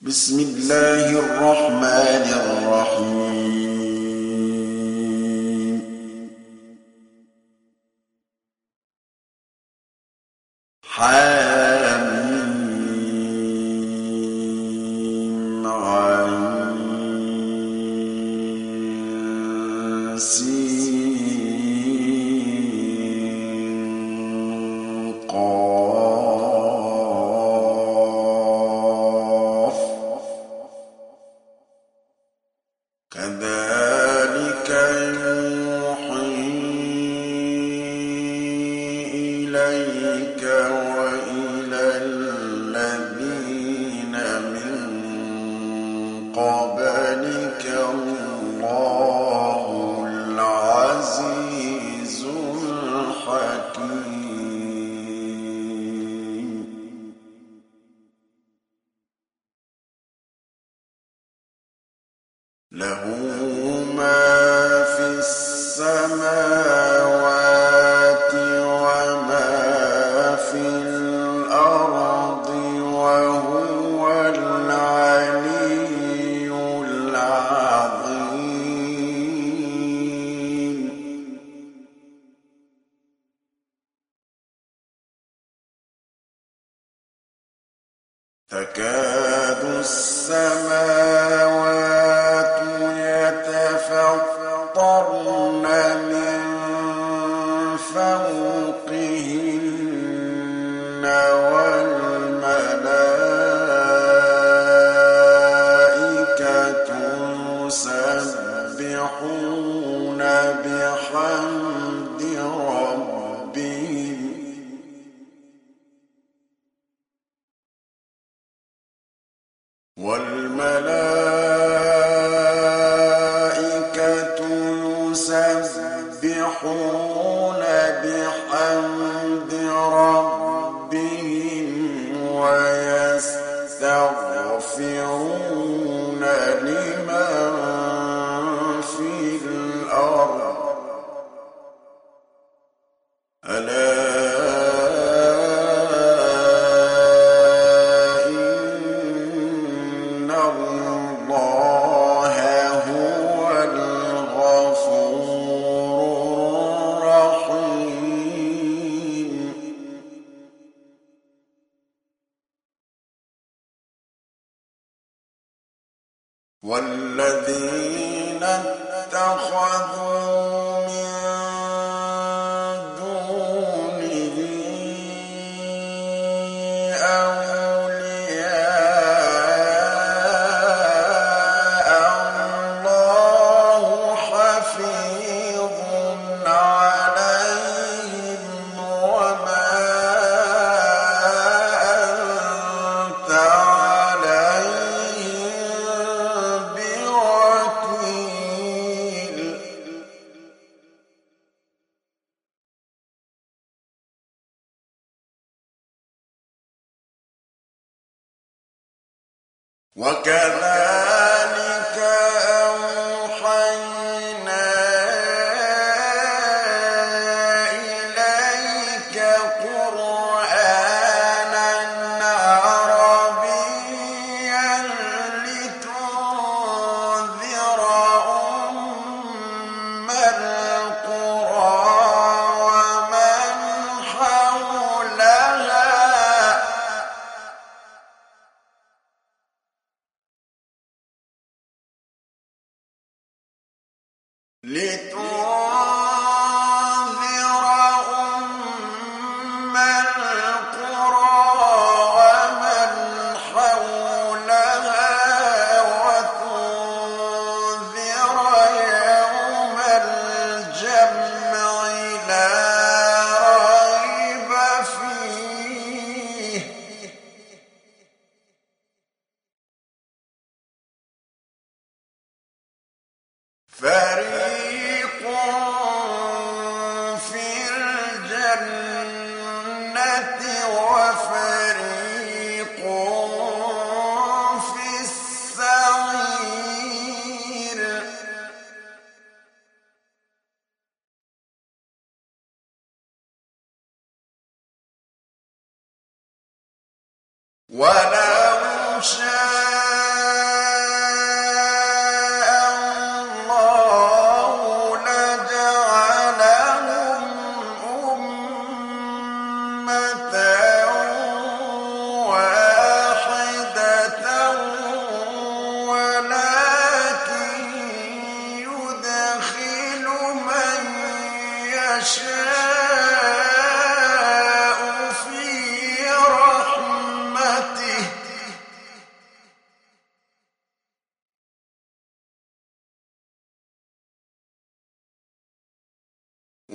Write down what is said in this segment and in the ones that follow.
بسم الله الرحمن الرحيم. حاميم تكاد السماوات والذين اتخذوا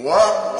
What?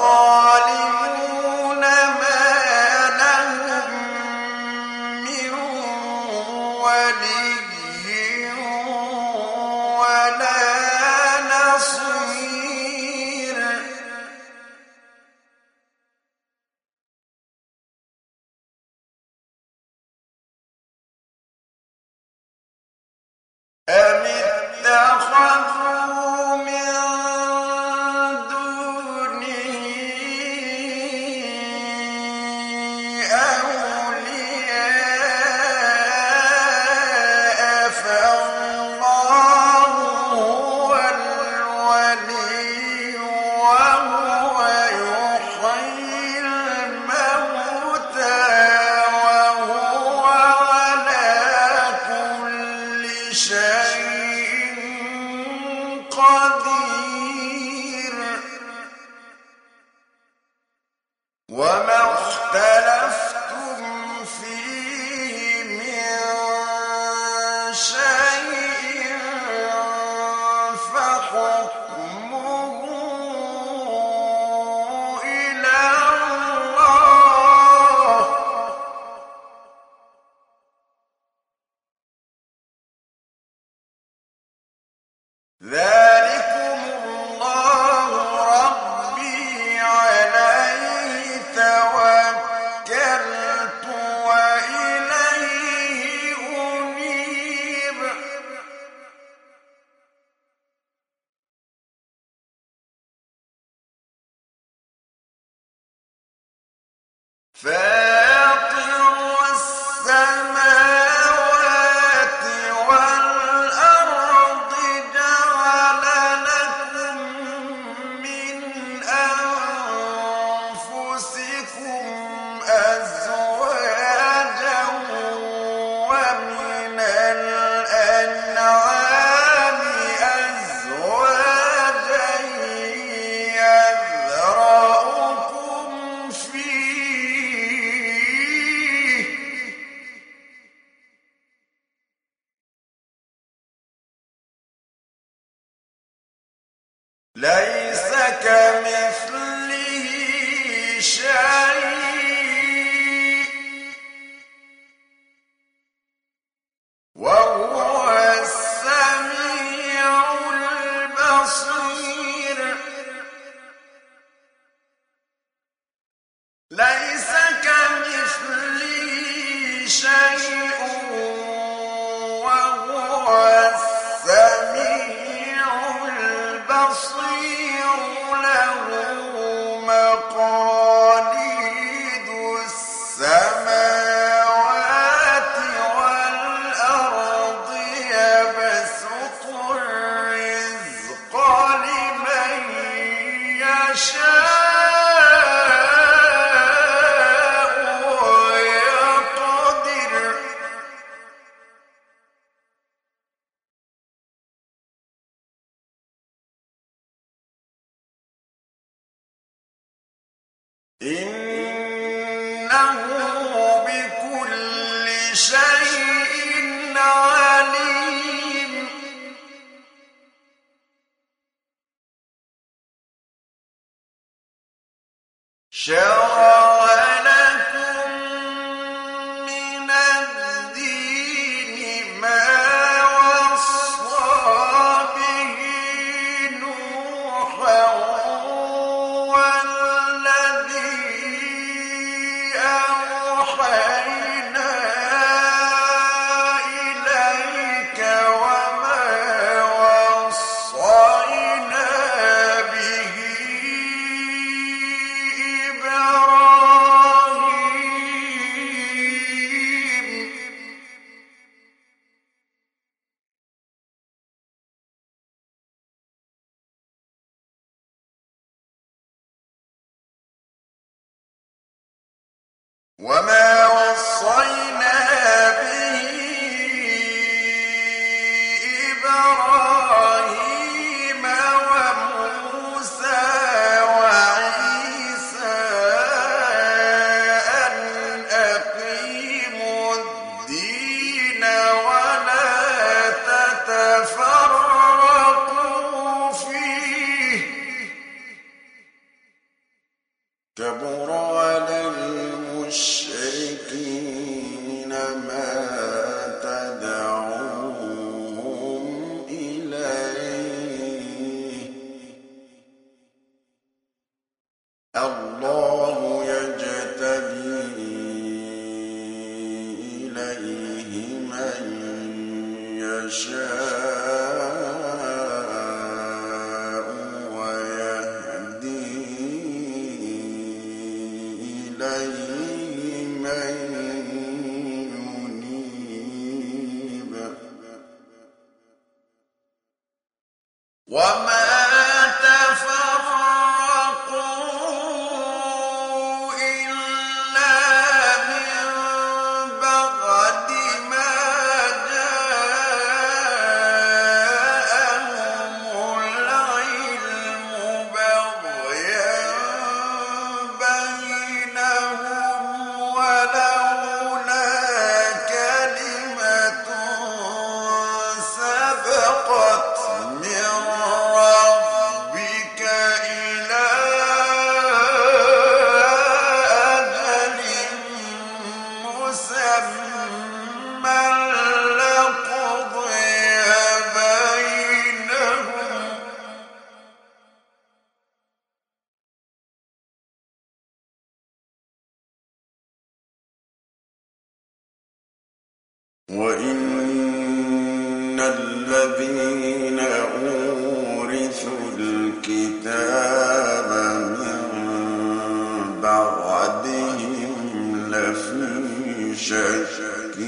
لفي شك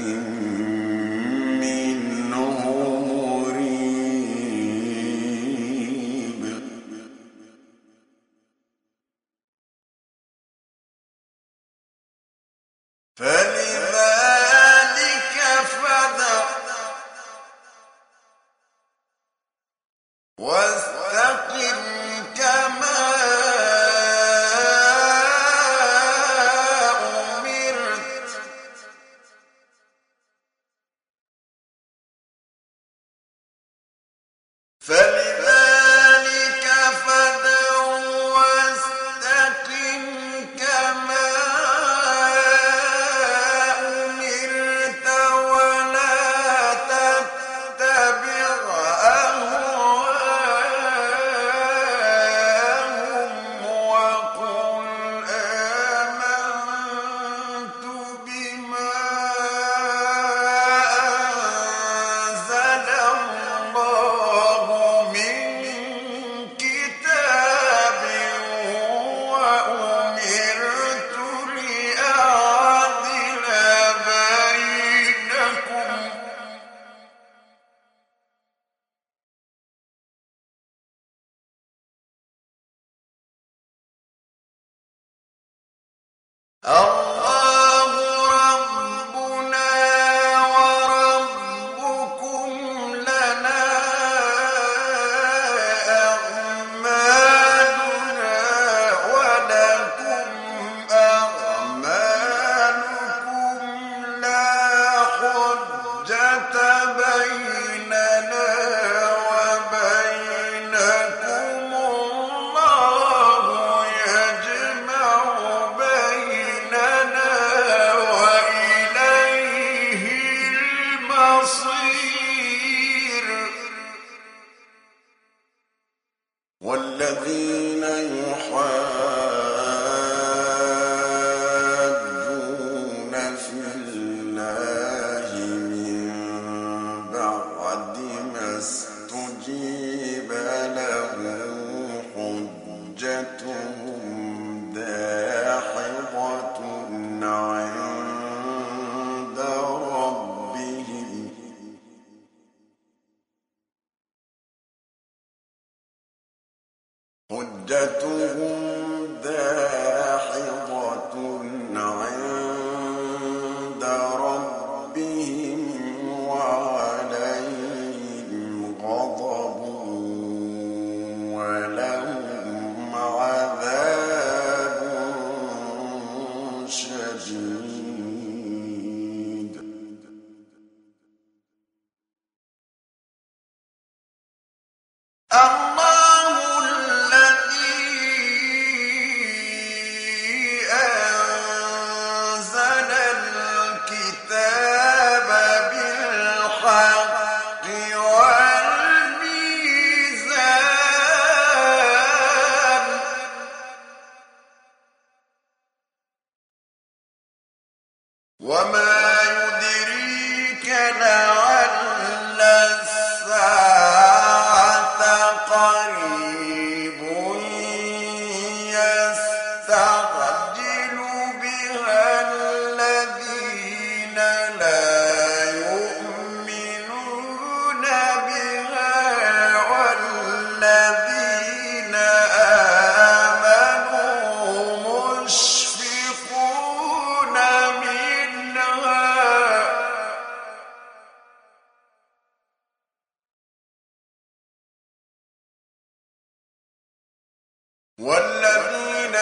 والذين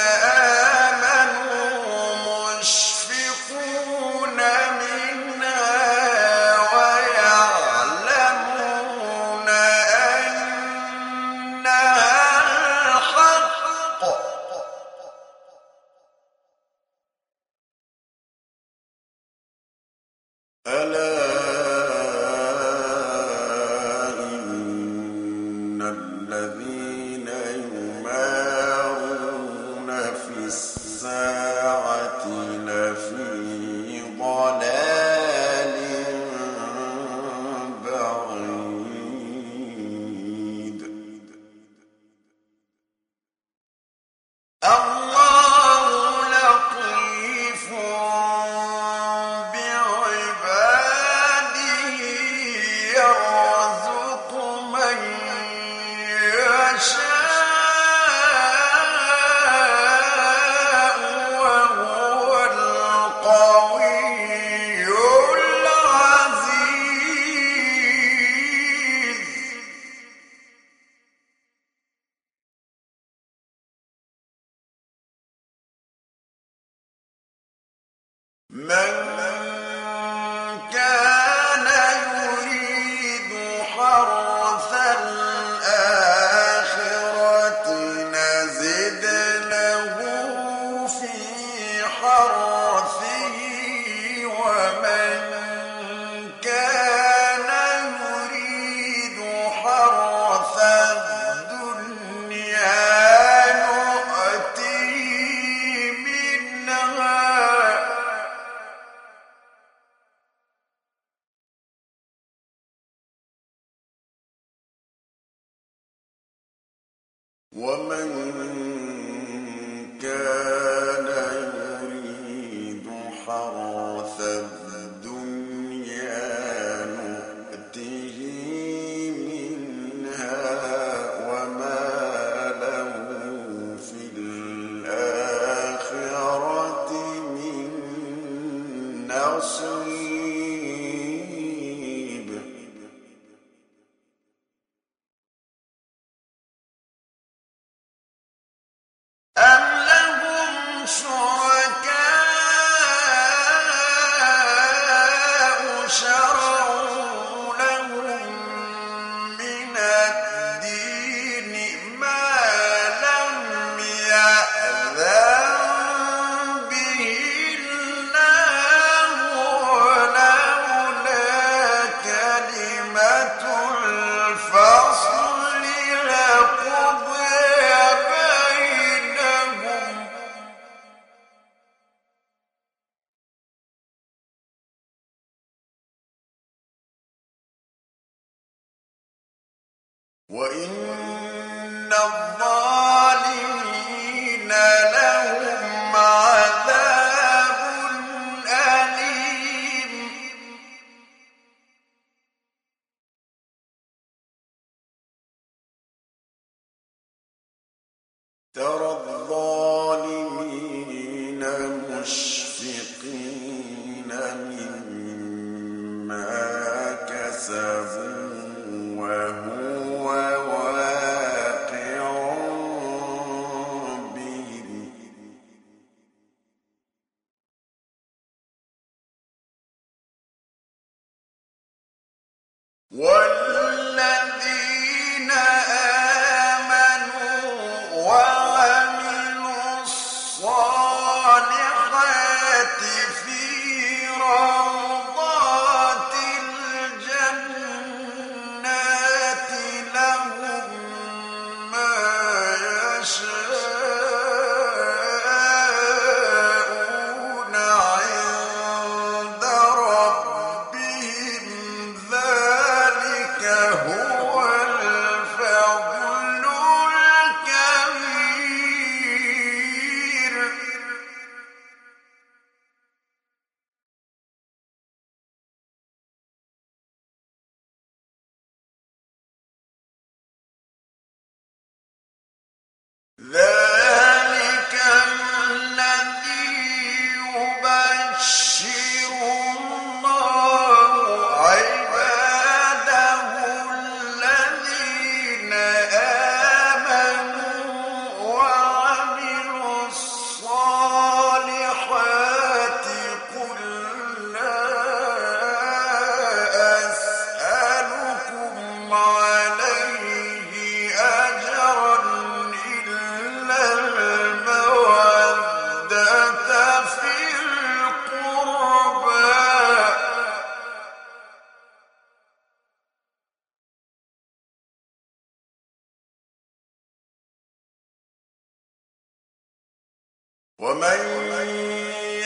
ومن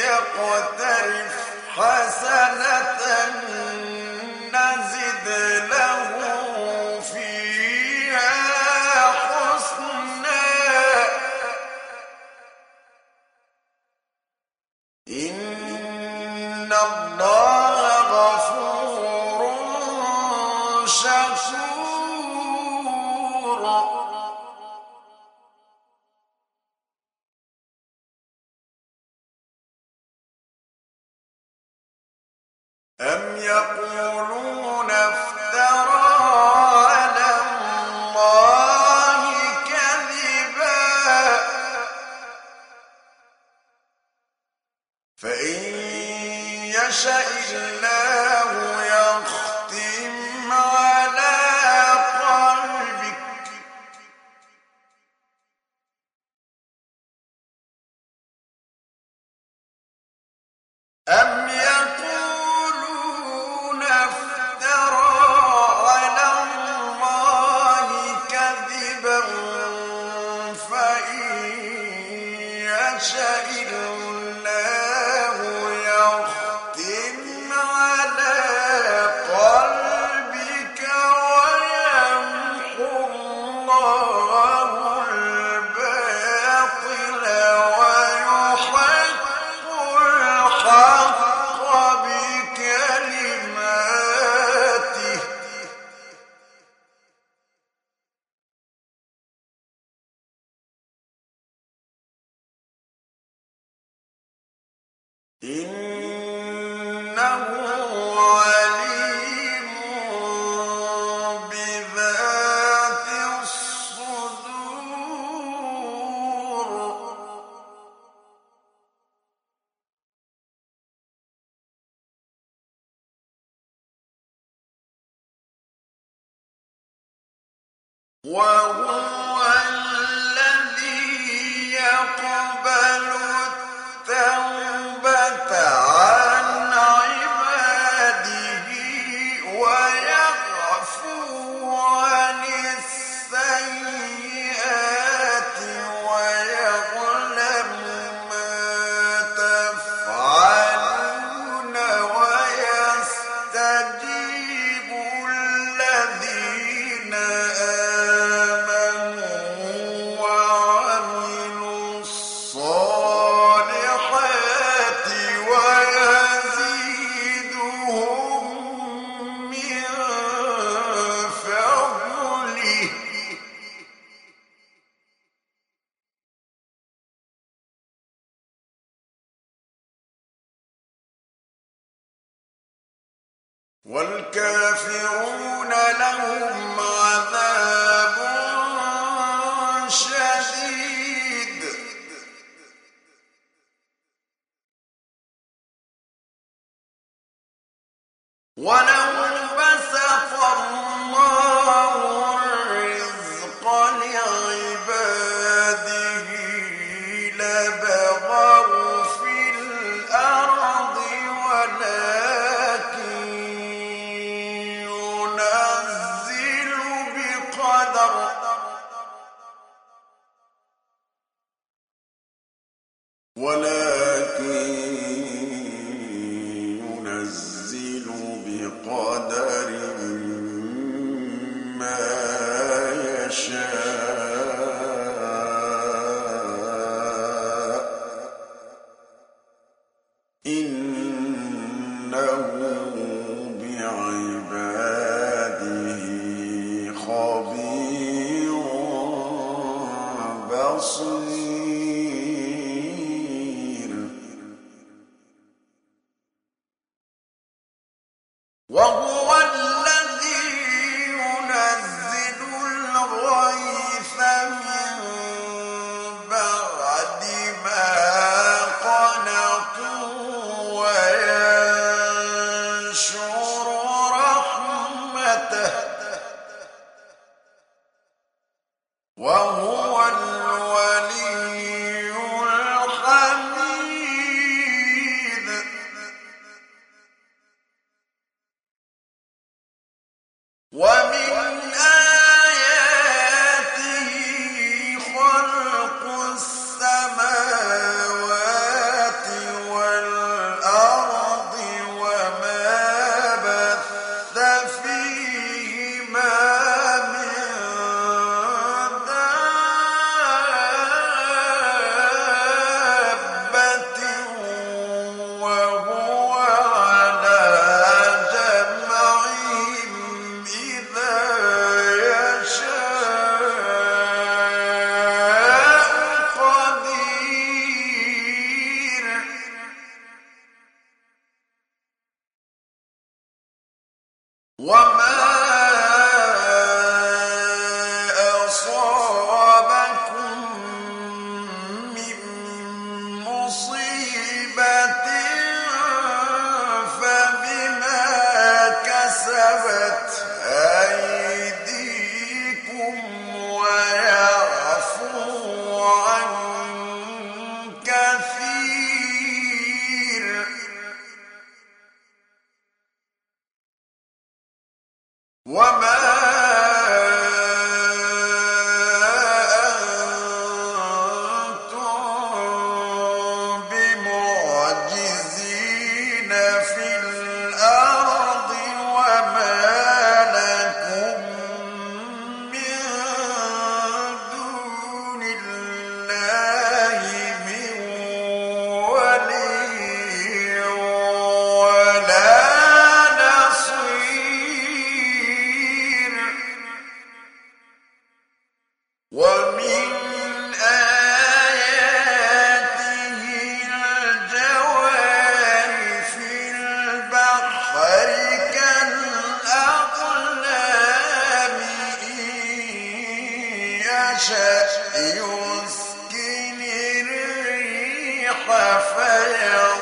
يقترف حسنة watching you. خبير بصير. يشأ يسكن الريح فيضل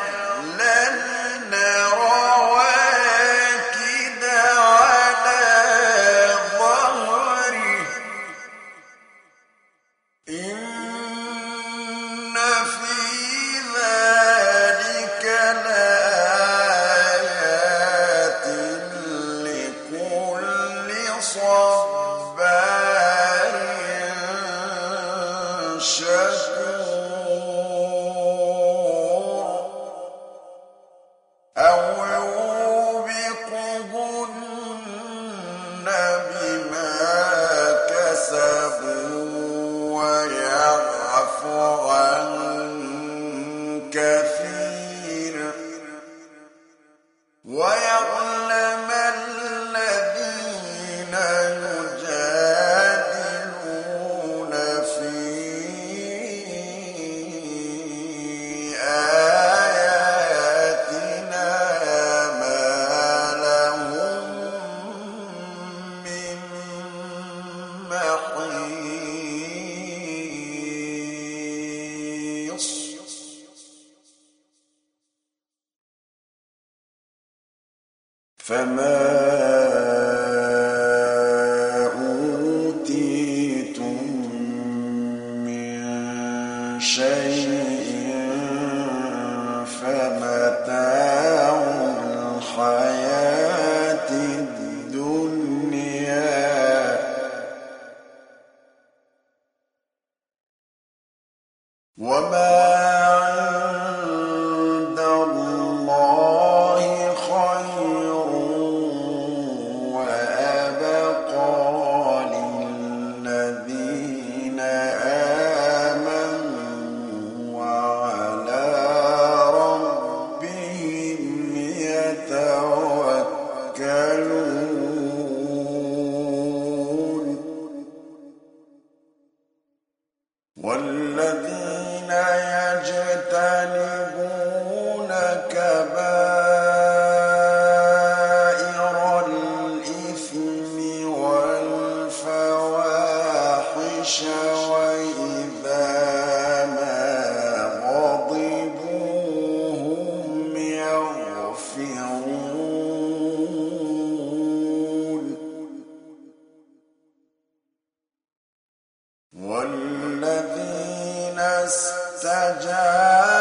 فما والذين استجابوا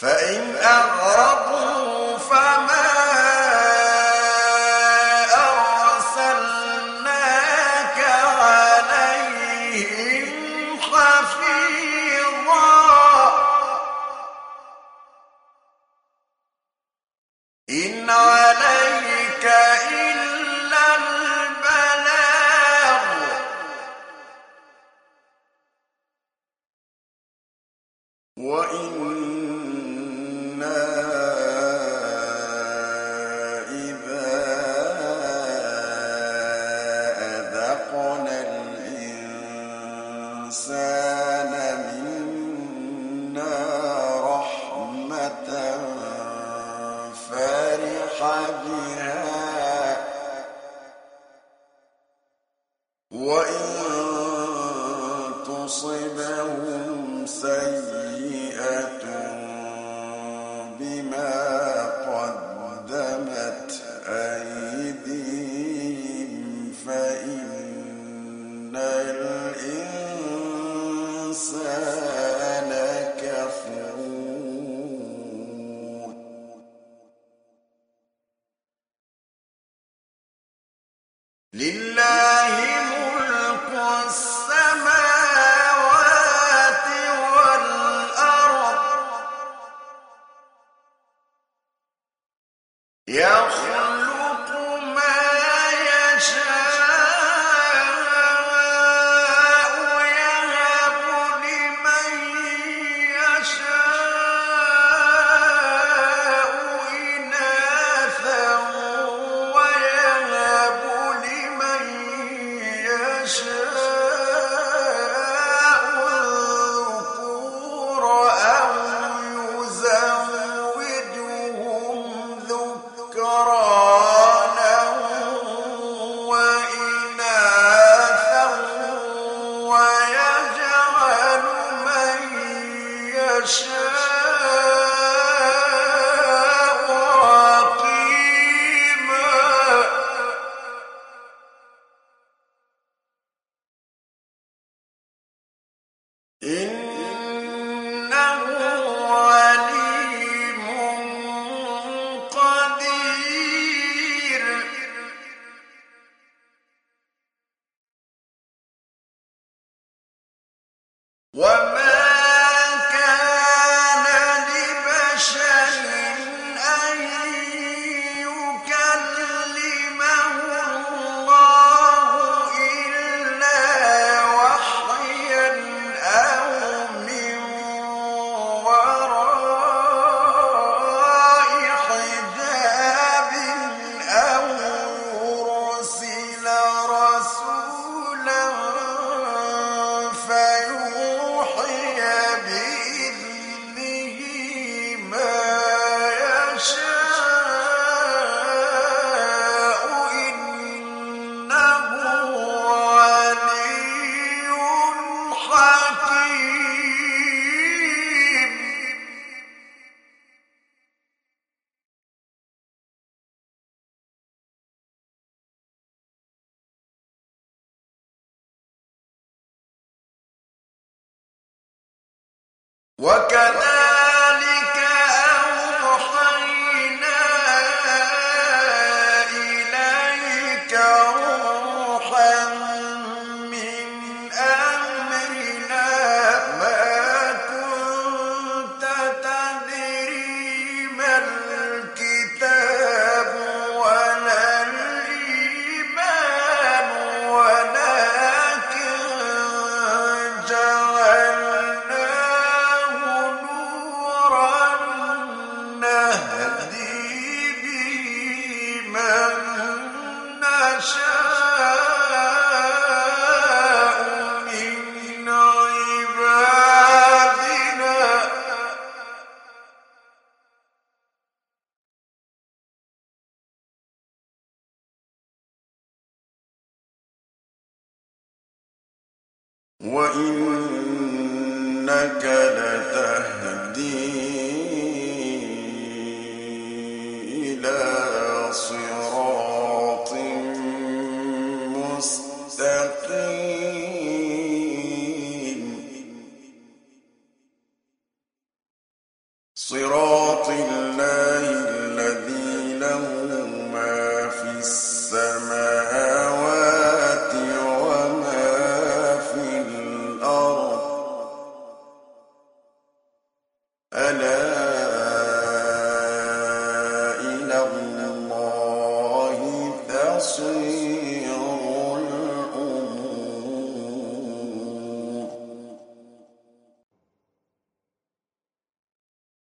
فإن أعرضوا فما لله